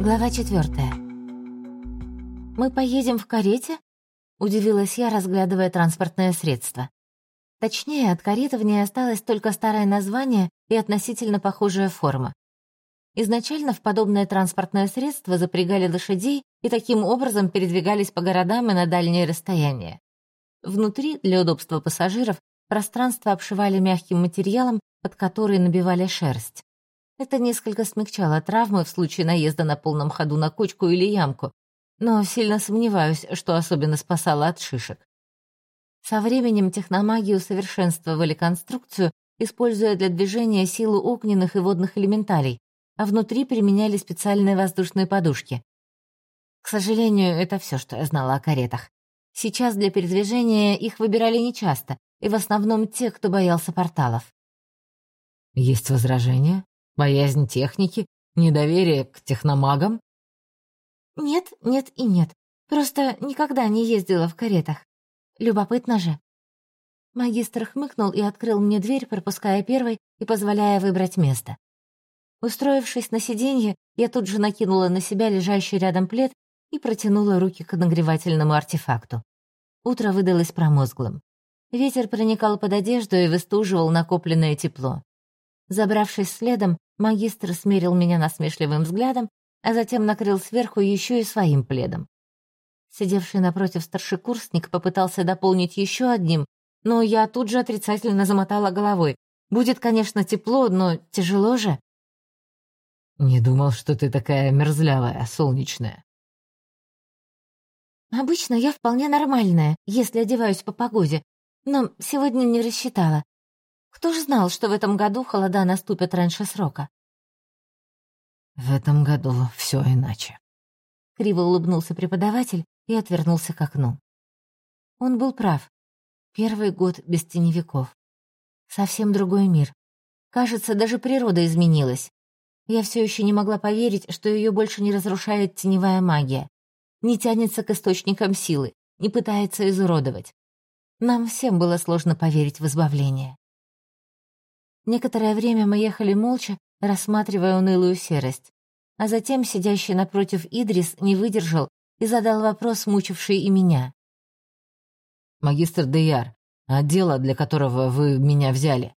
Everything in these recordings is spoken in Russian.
Глава четвертая. «Мы поедем в карете?» — удивилась я, разглядывая транспортное средство. Точнее, от кареты в ней осталось только старое название и относительно похожая форма. Изначально в подобное транспортное средство запрягали лошадей и таким образом передвигались по городам и на дальние расстояния. Внутри, для удобства пассажиров, пространство обшивали мягким материалом, под который набивали шерсть. Это несколько смягчало травмы в случае наезда на полном ходу на кочку или ямку, но сильно сомневаюсь, что особенно спасало от шишек. Со временем техномаги усовершенствовали конструкцию, используя для движения силу огненных и водных элементалей, а внутри применяли специальные воздушные подушки. К сожалению, это все, что я знала о каретах. Сейчас для передвижения их выбирали нечасто, и в основном те, кто боялся порталов. «Есть возражения?» Боязнь техники? Недоверие к техномагам? Нет, нет и нет. Просто никогда не ездила в каретах. Любопытно же. Магистр хмыкнул и открыл мне дверь, пропуская первой и позволяя выбрать место. Устроившись на сиденье, я тут же накинула на себя лежащий рядом плед и протянула руки к нагревательному артефакту. Утро выдалось промозглым. Ветер проникал под одежду и выстуживал накопленное тепло. Забравшись следом, Магистр смерил меня насмешливым взглядом, а затем накрыл сверху еще и своим пледом. Сидевший напротив старшекурсник попытался дополнить еще одним, но я тут же отрицательно замотала головой. Будет, конечно, тепло, но тяжело же. «Не думал, что ты такая мерзлявая, солнечная». «Обычно я вполне нормальная, если одеваюсь по погоде, но сегодня не рассчитала. Кто ж знал, что в этом году холода наступят раньше срока? В этом году все иначе. Криво улыбнулся преподаватель и отвернулся к окну. Он был прав. Первый год без теневиков. Совсем другой мир. Кажется, даже природа изменилась. Я все еще не могла поверить, что ее больше не разрушает теневая магия. Не тянется к источникам силы, не пытается изуродовать. Нам всем было сложно поверить в избавление. Некоторое время мы ехали молча, рассматривая унылую серость. А затем сидящий напротив Идрис не выдержал и задал вопрос, мучивший и меня. «Магистр Деяр, а дело, для которого вы меня взяли?»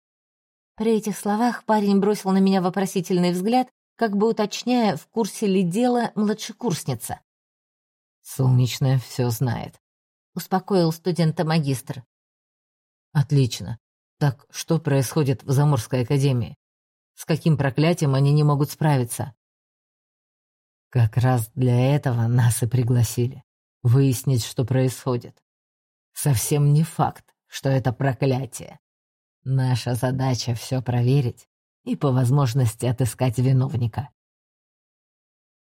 При этих словах парень бросил на меня вопросительный взгляд, как бы уточняя, в курсе ли дело младшекурсница. «Солнечная все знает», — успокоил студента магистр. «Отлично. Так что происходит в Заморской академии? С каким проклятием они не могут справиться? Как раз для этого нас и пригласили. Выяснить, что происходит. Совсем не факт, что это проклятие. Наша задача все проверить и по возможности отыскать виновника.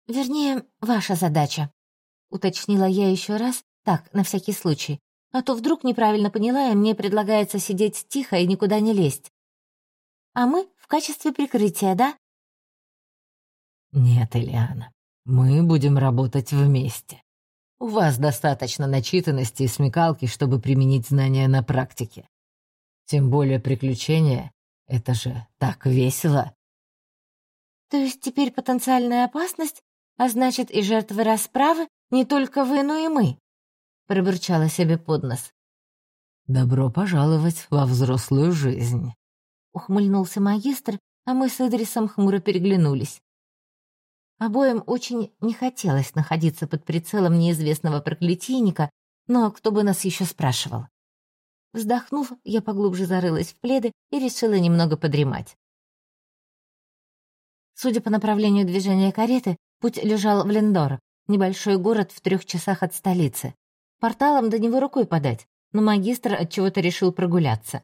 «Вернее, ваша задача», — уточнила я еще раз, так, на всякий случай, а то вдруг неправильно поняла, и мне предлагается сидеть тихо и никуда не лезть. А мы в качестве прикрытия, да? Нет, Ильяна, мы будем работать вместе. У вас достаточно начитанности и смекалки, чтобы применить знания на практике. Тем более приключения — это же так весело. То есть теперь потенциальная опасность, а значит и жертвы расправы не только вы, но и мы пробурчала себе под нос. «Добро пожаловать во взрослую жизнь», — ухмыльнулся магистр, а мы с Идрисом хмуро переглянулись. Обоим очень не хотелось находиться под прицелом неизвестного проклятийника, но кто бы нас еще спрашивал. Вздохнув, я поглубже зарылась в пледы и решила немного подремать. Судя по направлению движения кареты, путь лежал в Лендор, небольшой город в трех часах от столицы. Порталом до него рукой подать, но магистр от чего то решил прогуляться.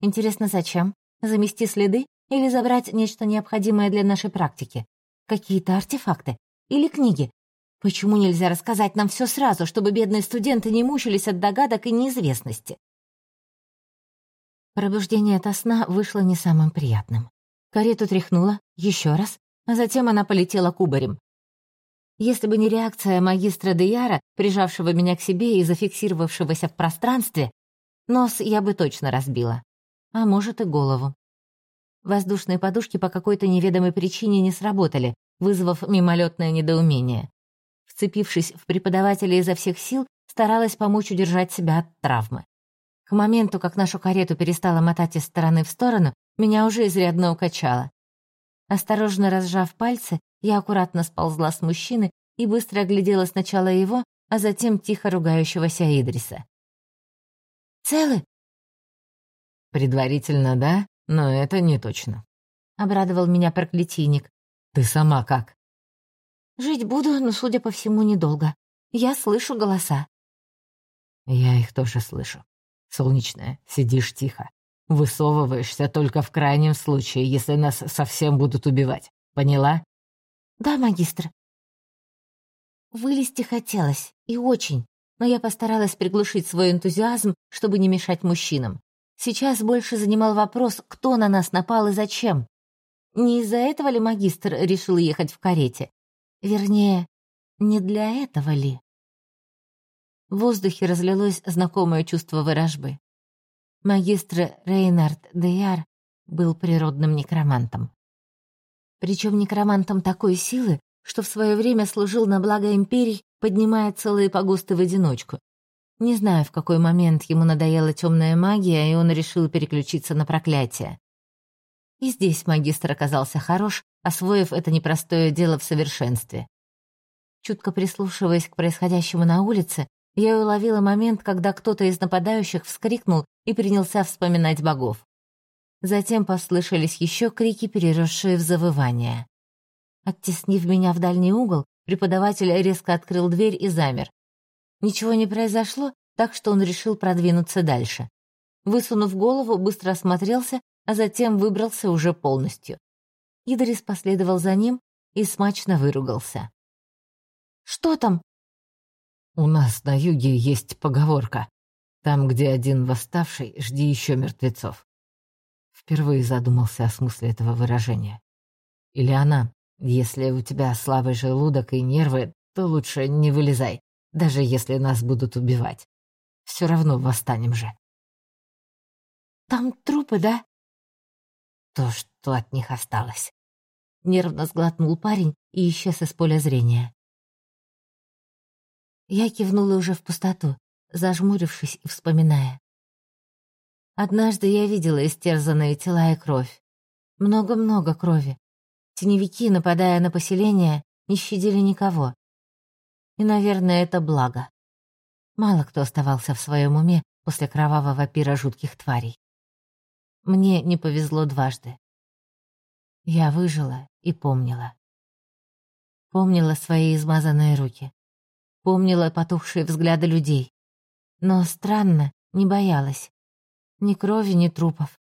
Интересно, зачем? Замести следы или забрать нечто необходимое для нашей практики? Какие-то артефакты? Или книги? Почему нельзя рассказать нам все сразу, чтобы бедные студенты не мучились от догадок и неизвестности? Пробуждение от сна вышло не самым приятным. Карету тряхнула, еще раз, а затем она полетела кубарем. Если бы не реакция магистра Деяра, прижавшего меня к себе и зафиксировавшегося в пространстве, нос я бы точно разбила. А может и голову. Воздушные подушки по какой-то неведомой причине не сработали, вызвав мимолетное недоумение. Вцепившись в преподавателя изо всех сил, старалась помочь удержать себя от травмы. К моменту, как нашу карету перестала мотать из стороны в сторону, меня уже изрядно укачало. Осторожно разжав пальцы, я аккуратно сползла с мужчины и быстро оглядела сначала его, а затем тихо ругающегося Идриса. «Целы?» «Предварительно, да, но это не точно», — обрадовал меня проклятийник. «Ты сама как?» «Жить буду, но, судя по всему, недолго. Я слышу голоса». «Я их тоже слышу. Солнечная, сидишь тихо. Высовываешься только в крайнем случае, если нас совсем будут убивать. Поняла?» «Да, магистр». Вылезти хотелось, и очень, но я постаралась приглушить свой энтузиазм, чтобы не мешать мужчинам. Сейчас больше занимал вопрос, кто на нас напал и зачем. Не из-за этого ли магистр решил ехать в карете? Вернее, не для этого ли? В воздухе разлилось знакомое чувство выражбы. Магистр Рейнард Деяр был природным некромантом. Причем некромантом такой силы, что в свое время служил на благо империй, поднимая целые погосты в одиночку. Не знаю, в какой момент ему надоела темная магия, и он решил переключиться на проклятие. И здесь магистр оказался хорош, освоив это непростое дело в совершенстве. Чутко прислушиваясь к происходящему на улице, я уловила момент, когда кто-то из нападающих вскрикнул и принялся вспоминать богов. Затем послышались еще крики, переросшие в завывание. Оттеснив меня в дальний угол, преподаватель резко открыл дверь и замер. Ничего не произошло, так что он решил продвинуться дальше. Высунув голову, быстро осмотрелся, а затем выбрался уже полностью. Идрис последовал за ним и смачно выругался. «Что там?» У нас на юге есть поговорка. Там, где один восставший, жди еще мертвецов. Впервые задумался о смысле этого выражения. Или она, если у тебя слабый желудок и нервы, то лучше не вылезай, даже если нас будут убивать. Все равно восстанем же. Там трупы, да? То, что от них осталось. Нервно сглотнул парень и исчез из поля зрения. Я кивнула уже в пустоту, зажмурившись и вспоминая. Однажды я видела истерзанные тела и кровь. Много-много крови. Теневики, нападая на поселение, не щадили никого. И, наверное, это благо. Мало кто оставался в своем уме после кровавого пира жутких тварей. Мне не повезло дважды. Я выжила и помнила. Помнила свои измазанные руки, помнила потухшие взгляды людей. Но странно, не боялась. Ни крови, ни трупов.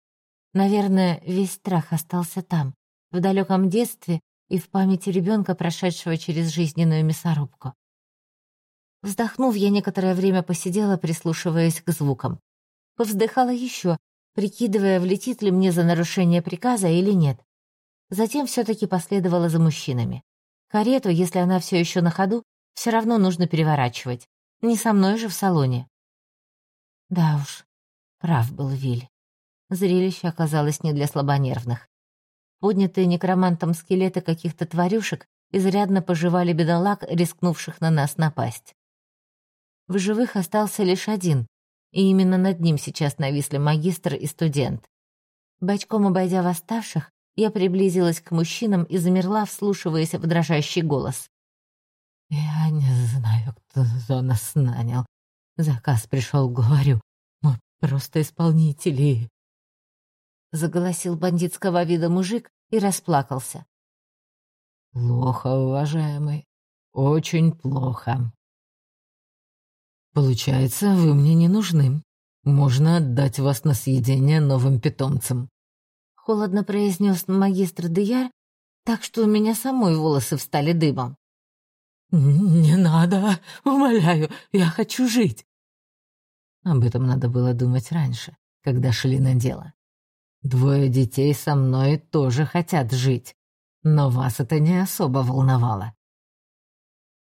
Наверное, весь страх остался там, в далеком детстве и в памяти ребенка, прошедшего через жизненную мясорубку. Вздохнув, я некоторое время посидела, прислушиваясь к звукам. Повздыхала еще, прикидывая, влетит ли мне за нарушение приказа или нет. Затем все-таки последовала за мужчинами. Карету, если она все еще на ходу, все равно нужно переворачивать. Не со мной же в салоне. Да уж, прав был Виль. Зрелище оказалось не для слабонервных. Поднятые некромантом скелеты каких-то тварюшек изрядно пожевали бедолаг, рискнувших на нас напасть. В живых остался лишь один, и именно над ним сейчас нависли магистр и студент. Бочком обойдя восставших, я приблизилась к мужчинам и замерла, вслушиваясь в дрожащий голос. «Я не знаю, кто нас нанял. Заказ пришел, говорю. Просто исполнители». Заголосил бандитского вида мужик и расплакался. «Плохо, уважаемый. Очень плохо. Получается, вы мне не нужны. Можно отдать вас на съедение новым питомцам». Холодно произнес магистр Деяр, так что у меня самой волосы встали дыбом. «Не надо, умоляю, я хочу жить». Об этом надо было думать раньше, когда шли на дело. Двое детей со мной тоже хотят жить, но вас это не особо волновало.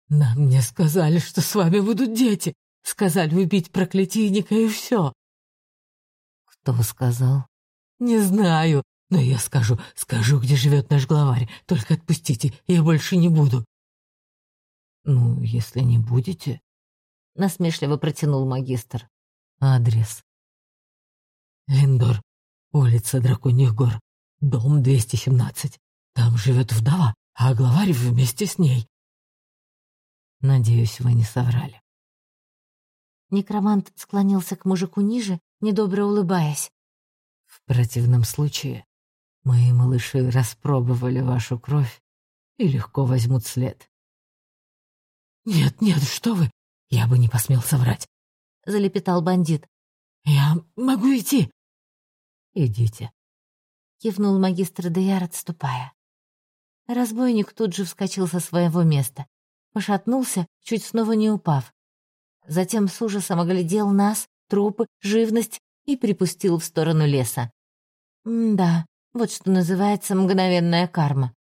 «Нам не сказали, что с вами будут дети. Сказали убить проклятийника и все». «Кто сказал?» «Не знаю, Но я скажу, скажу, где живет наш главарь. Только отпустите, я больше не буду». «Ну, если не будете...» — насмешливо протянул магистр. «Адрес». «Линдор, улица Драконьих гор, дом 217. Там живет вдова, а главарь вместе с ней». «Надеюсь, вы не соврали». Некромант склонился к мужику ниже, недобро улыбаясь. «В противном случае Мои малыши распробовали вашу кровь и легко возьмут след. «Нет, нет, что вы! Я бы не посмел соврать!» — залепетал бандит. «Я могу идти!» «Идите!» — кивнул магистр Деяр, отступая. Разбойник тут же вскочил со своего места, пошатнулся, чуть снова не упав. Затем с ужасом оглядел нас, трупы, живность и припустил в сторону леса. М да, вот что называется мгновенная карма.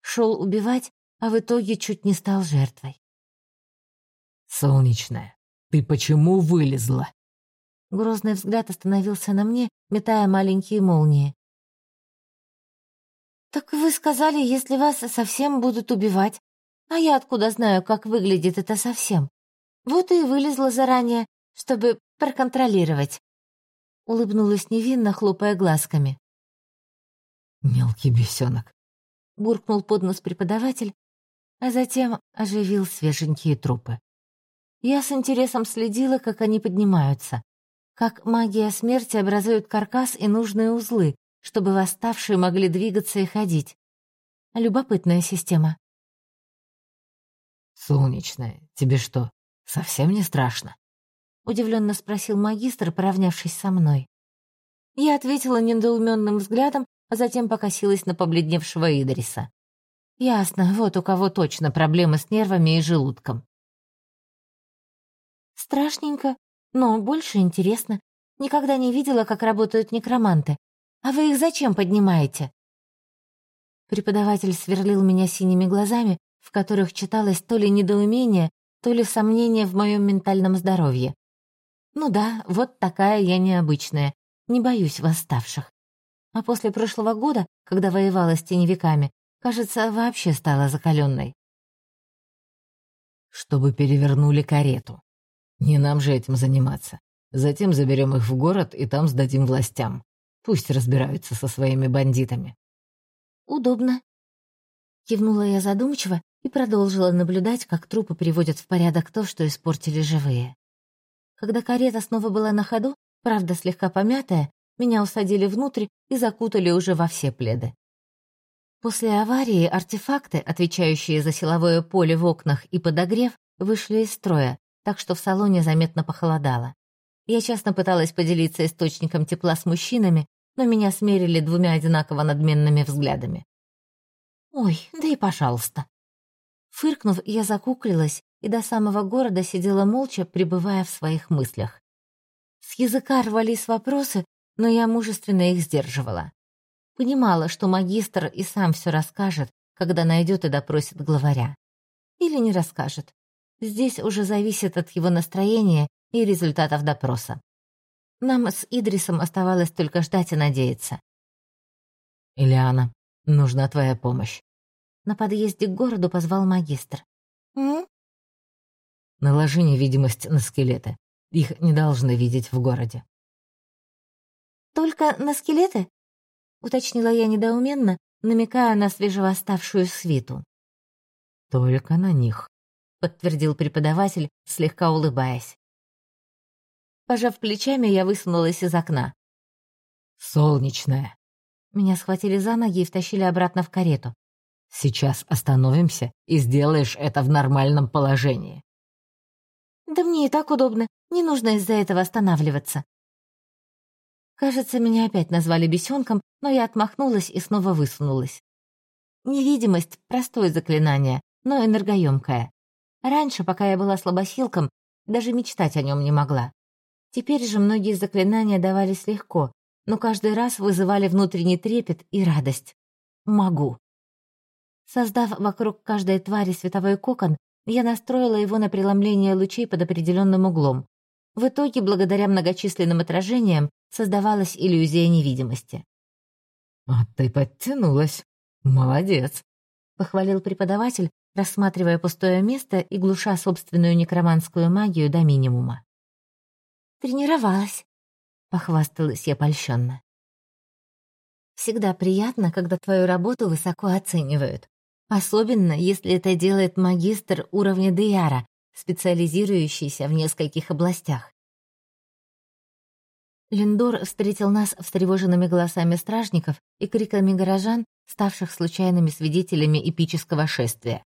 Шел убивать, а в итоге чуть не стал жертвой. «Солнечная, ты почему вылезла?» Грозный взгляд остановился на мне, метая маленькие молнии. «Так вы сказали, если вас совсем будут убивать. А я откуда знаю, как выглядит это совсем? Вот и вылезла заранее, чтобы проконтролировать». Улыбнулась невинно, хлопая глазками. «Мелкий бесенок», — буркнул под нос преподаватель, а затем оживил свеженькие трупы. Я с интересом следила, как они поднимаются, как магия смерти образует каркас и нужные узлы, чтобы восставшие могли двигаться и ходить. Любопытная система. «Солнечная, тебе что, совсем не страшно?» — удивленно спросил магистр, поравнявшись со мной. Я ответила недоуменным взглядом а затем покосилась на побледневшего Идриса. Ясно, вот у кого точно проблемы с нервами и желудком. Страшненько, но больше интересно. Никогда не видела, как работают некроманты. А вы их зачем поднимаете? Преподаватель сверлил меня синими глазами, в которых читалось то ли недоумение, то ли сомнение в моем ментальном здоровье. Ну да, вот такая я необычная, не боюсь восставших. А после прошлого года, когда воевала с теневиками, кажется, вообще стала закаленной. Чтобы перевернули карету. Не нам же этим заниматься. Затем заберем их в город и там сдадим властям. Пусть разбираются со своими бандитами. Удобно. Кивнула я задумчиво и продолжила наблюдать, как трупы приводят в порядок то, что испортили живые. Когда карета снова была на ходу, правда слегка помятая, меня усадили внутрь и закутали уже во все пледы. После аварии артефакты, отвечающие за силовое поле в окнах и подогрев, вышли из строя, так что в салоне заметно похолодало. Я честно пыталась поделиться источником тепла с мужчинами, но меня смерили двумя одинаково надменными взглядами. «Ой, да и пожалуйста». Фыркнув, я закуклилась и до самого города сидела молча, пребывая в своих мыслях. С языка рвались вопросы, но я мужественно их сдерживала. Понимала, что магистр и сам все расскажет, когда найдет и допросит главаря. Или не расскажет. Здесь уже зависит от его настроения и результатов допроса. Нам с Идрисом оставалось только ждать и надеяться. «Ильяна, нужна твоя помощь». На подъезде к городу позвал магистр. «М?» «Наложи невидимость на скелеты. Их не должны видеть в городе». «Только на скелеты?» — уточнила я недоуменно, намекая на свежевоставшую свиту. «Только на них», — подтвердил преподаватель, слегка улыбаясь. Пожав плечами, я высунулась из окна. «Солнечная». Меня схватили за ноги и втащили обратно в карету. «Сейчас остановимся и сделаешь это в нормальном положении». «Да мне и так удобно, не нужно из-за этого останавливаться», Кажется, меня опять назвали бесенком, но я отмахнулась и снова высунулась. Невидимость — простое заклинание, но энергоемкое. Раньше, пока я была слабосилком, даже мечтать о нем не могла. Теперь же многие заклинания давались легко, но каждый раз вызывали внутренний трепет и радость. Могу. Создав вокруг каждой твари световой кокон, я настроила его на преломление лучей под определенным углом. В итоге, благодаря многочисленным отражениям, создавалась иллюзия невидимости. «А ты подтянулась. Молодец», — похвалил преподаватель, рассматривая пустое место и глуша собственную некроманскую магию до минимума. «Тренировалась», — похвасталась я польщенно. «Всегда приятно, когда твою работу высоко оценивают. Особенно, если это делает магистр уровня Деяра, специализирующийся в нескольких областях. Линдор встретил нас встревоженными голосами стражников и криками горожан, ставших случайными свидетелями эпического шествия.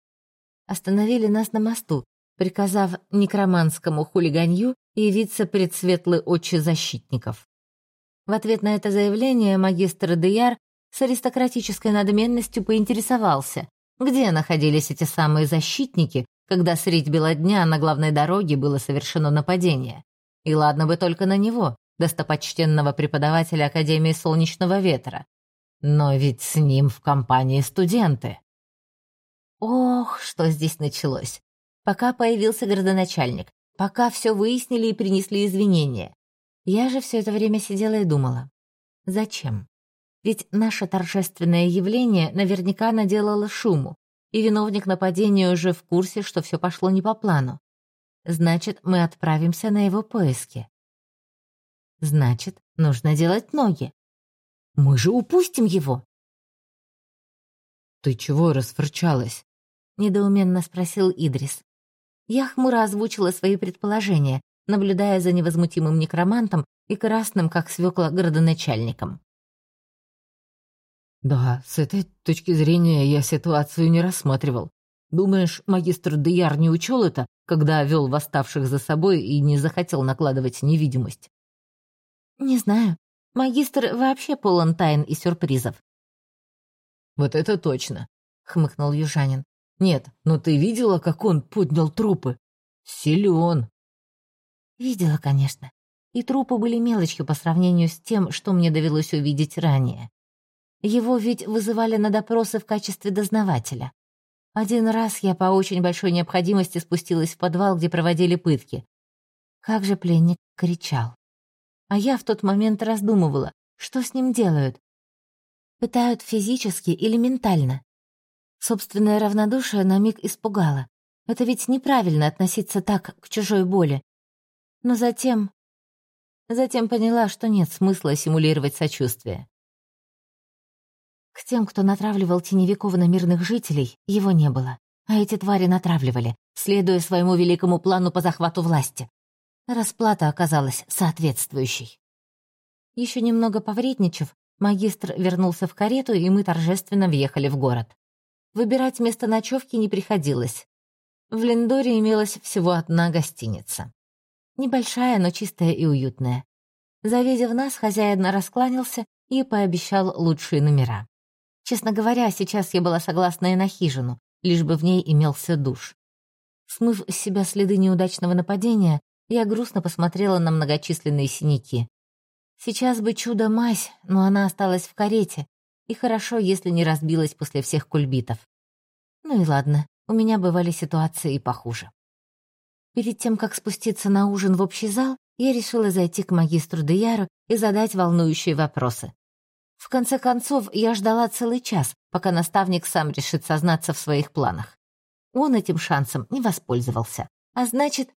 Остановили нас на мосту, приказав некроманскому хулиганью явиться пред светлые очи защитников. В ответ на это заявление магистр Деяр с аристократической надменностью поинтересовался, где находились эти самые защитники, когда средь бела дня на главной дороге было совершено нападение. И ладно бы только на него, достопочтенного преподавателя Академии Солнечного Ветра. Но ведь с ним в компании студенты. Ох, что здесь началось. Пока появился городоначальник, пока все выяснили и принесли извинения. Я же все это время сидела и думала. Зачем? Ведь наше торжественное явление наверняка наделало шуму, и виновник нападения уже в курсе, что все пошло не по плану. Значит, мы отправимся на его поиски. Значит, нужно делать ноги. Мы же упустим его. «Ты чего расфырчалась?» — недоуменно спросил Идрис. Я хмуро озвучила свои предположения, наблюдая за невозмутимым некромантом и красным, как свекла, городоначальником. Да, с этой точки зрения я ситуацию не рассматривал. Думаешь, магистр Деяр не учел это, когда вел восставших за собой и не захотел накладывать невидимость? Не знаю. Магистр вообще полон тайн и сюрпризов. Вот это точно, хмыкнул южанин. Нет, но ты видела, как он поднял трупы? Силен. Видела, конечно. И трупы были мелочью по сравнению с тем, что мне довелось увидеть ранее. Его ведь вызывали на допросы в качестве дознавателя. Один раз я по очень большой необходимости спустилась в подвал, где проводили пытки. Как же пленник кричал. А я в тот момент раздумывала, что с ним делают. Пытают физически или ментально. Собственное равнодушие на миг испугало. Это ведь неправильно относиться так к чужой боли. Но затем... Затем поняла, что нет смысла симулировать сочувствие. К тем, кто натравливал теневиков на мирных жителей, его не было. А эти твари натравливали, следуя своему великому плану по захвату власти. Расплата оказалась соответствующей. Еще немного повредничав, магистр вернулся в карету, и мы торжественно въехали в город. Выбирать место ночевки не приходилось. В Лендоре имелась всего одна гостиница. Небольшая, но чистая и уютная. Завидев нас, хозяин раскланялся и пообещал лучшие номера. Честно говоря, сейчас я была согласна и на хижину, лишь бы в ней имелся душ. Смыв с себя следы неудачного нападения, я грустно посмотрела на многочисленные синяки. Сейчас бы чудо-мазь, но она осталась в карете, и хорошо, если не разбилась после всех кульбитов. Ну и ладно, у меня бывали ситуации и похуже. Перед тем, как спуститься на ужин в общий зал, я решила зайти к магистру Деяру и задать волнующие вопросы. В конце концов, я ждала целый час, пока наставник сам решит сознаться в своих планах. Он этим шансом не воспользовался. А значит...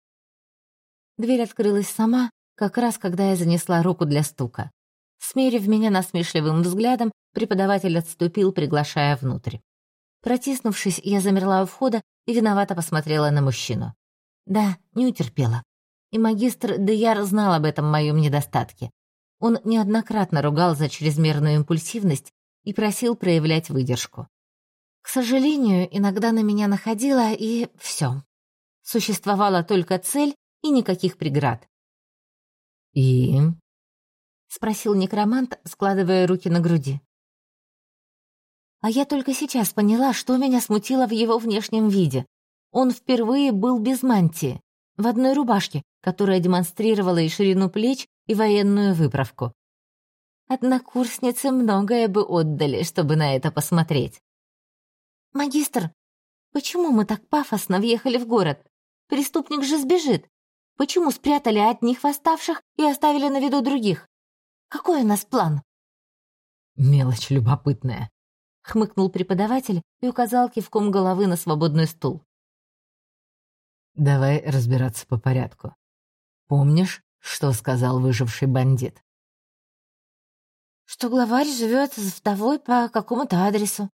Дверь открылась сама, как раз когда я занесла руку для стука. Смерив меня насмешливым взглядом, преподаватель отступил, приглашая внутрь. Протиснувшись, я замерла у входа и виновато посмотрела на мужчину. Да, не утерпела. И магистр Деяр знал об этом моем недостатке. Он неоднократно ругал за чрезмерную импульсивность и просил проявлять выдержку. К сожалению, иногда на меня находило, и все. Существовала только цель и никаких преград. «И?» — спросил некромант, складывая руки на груди. А я только сейчас поняла, что меня смутило в его внешнем виде. Он впервые был без мантии, в одной рубашке, которая демонстрировала и ширину плеч, и военную выправку. Однокурсницы многое бы отдали, чтобы на это посмотреть. «Магистр, почему мы так пафосно въехали в город? Преступник же сбежит. Почему спрятали одних восставших и оставили на виду других? Какой у нас план?» Мелочь любопытная. Хмыкнул преподаватель и указал кивком головы на свободный стул. Давай разбираться по порядку. Помнишь, что сказал выживший бандит? Что главарь живет с вдовой по какому-то адресу.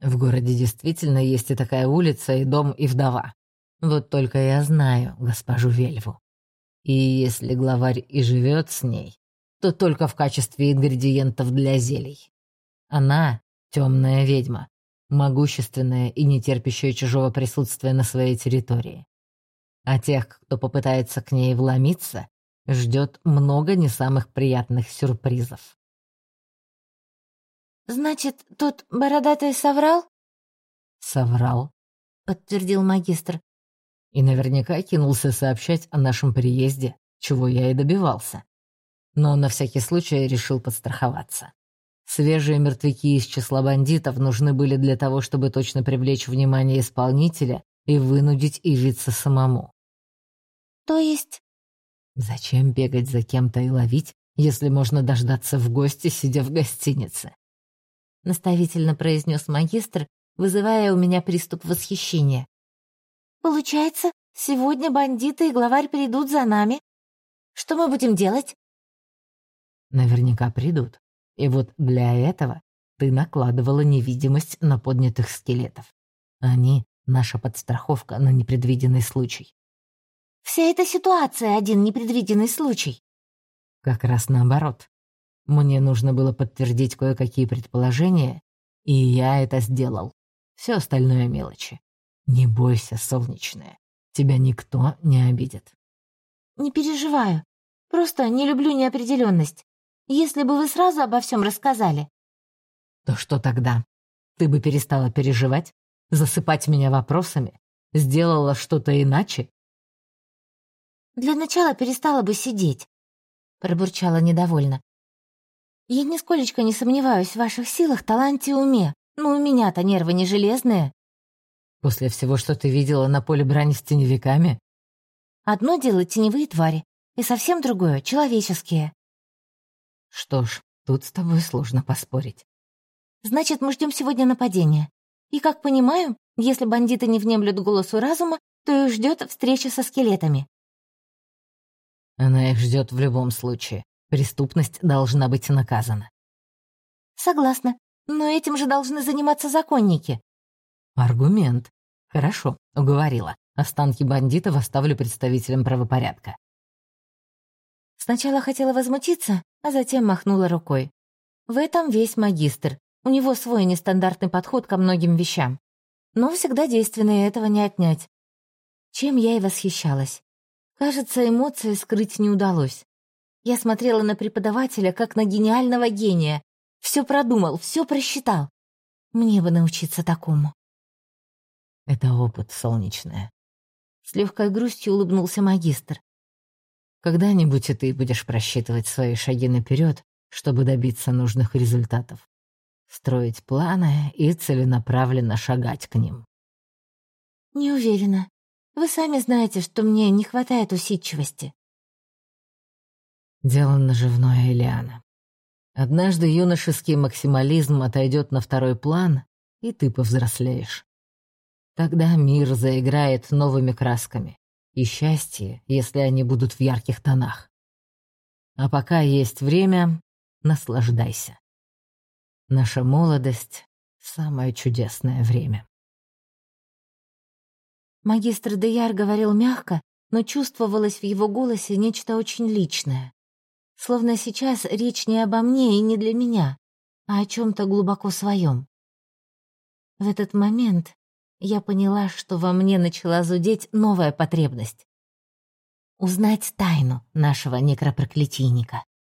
В городе действительно есть и такая улица, и дом, и вдова. Вот только я знаю госпожу Вельву. И если главарь и живет с ней, то только в качестве ингредиентов для зелий. Она — темная ведьма, могущественная и не терпящая чужого присутствия на своей территории. А тех, кто попытается к ней вломиться, ждет много не самых приятных сюрпризов. «Значит, тот бородатый соврал?» «Соврал», — подтвердил магистр. «И наверняка кинулся сообщать о нашем приезде, чего я и добивался но на всякий случай решил подстраховаться. Свежие мертвяки из числа бандитов нужны были для того, чтобы точно привлечь внимание исполнителя и вынудить явиться самому. То есть... Зачем бегать за кем-то и ловить, если можно дождаться в гости, сидя в гостинице? Наставительно произнес магистр, вызывая у меня приступ восхищения. Получается, сегодня бандиты и главарь придут за нами. Что мы будем делать? Наверняка придут. И вот для этого ты накладывала невидимость на поднятых скелетов. Они — наша подстраховка на непредвиденный случай. Вся эта ситуация — один непредвиденный случай. Как раз наоборот. Мне нужно было подтвердить кое-какие предположения, и я это сделал. Все остальное мелочи. Не бойся, солнечная. Тебя никто не обидит. Не переживаю. Просто не люблю неопределенность. Если бы вы сразу обо всем рассказали. То что тогда? Ты бы перестала переживать, засыпать меня вопросами, сделала что-то иначе? Для начала перестала бы сидеть, пробурчала недовольно. Я нисколечко не сомневаюсь в ваших силах, таланте и уме, но у меня-то нервы не железные. После всего, что ты видела на поле брани с теневиками? Одно дело теневые твари, и совсем другое — человеческие. Что ж, тут с тобой сложно поспорить. Значит, мы ждем сегодня нападения. И, как понимаю, если бандиты не внемлют голосу разума, то их ждет встреча со скелетами. Она их ждет в любом случае. Преступность должна быть наказана. Согласна. Но этим же должны заниматься законники. Аргумент. Хорошо, уговорила. Останки бандитов оставлю представителям правопорядка. Сначала хотела возмутиться, а затем махнула рукой. В этом весь магистр. У него свой нестандартный подход ко многим вещам. Но всегда действенный, этого не отнять. Чем я и восхищалась. Кажется, эмоции скрыть не удалось. Я смотрела на преподавателя, как на гениального гения. Все продумал, все просчитал. Мне бы научиться такому. Это опыт, солнечная. С легкой грустью улыбнулся магистр. Когда-нибудь и ты будешь просчитывать свои шаги наперед, чтобы добиться нужных результатов. Строить планы и целенаправленно шагать к ним. Не уверена. Вы сами знаете, что мне не хватает усидчивости. Дело наживное, Элиана. Однажды юношеский максимализм отойдет на второй план, и ты повзрослеешь. Тогда мир заиграет новыми красками и счастье, если они будут в ярких тонах. А пока есть время, наслаждайся. Наша молодость — самое чудесное время. Магистр Деяр говорил мягко, но чувствовалось в его голосе нечто очень личное. Словно сейчас речь не обо мне и не для меня, а о чем-то глубоко своем. В этот момент я поняла, что во мне начала зудеть новая потребность. Узнать тайну нашего некропроклятийника.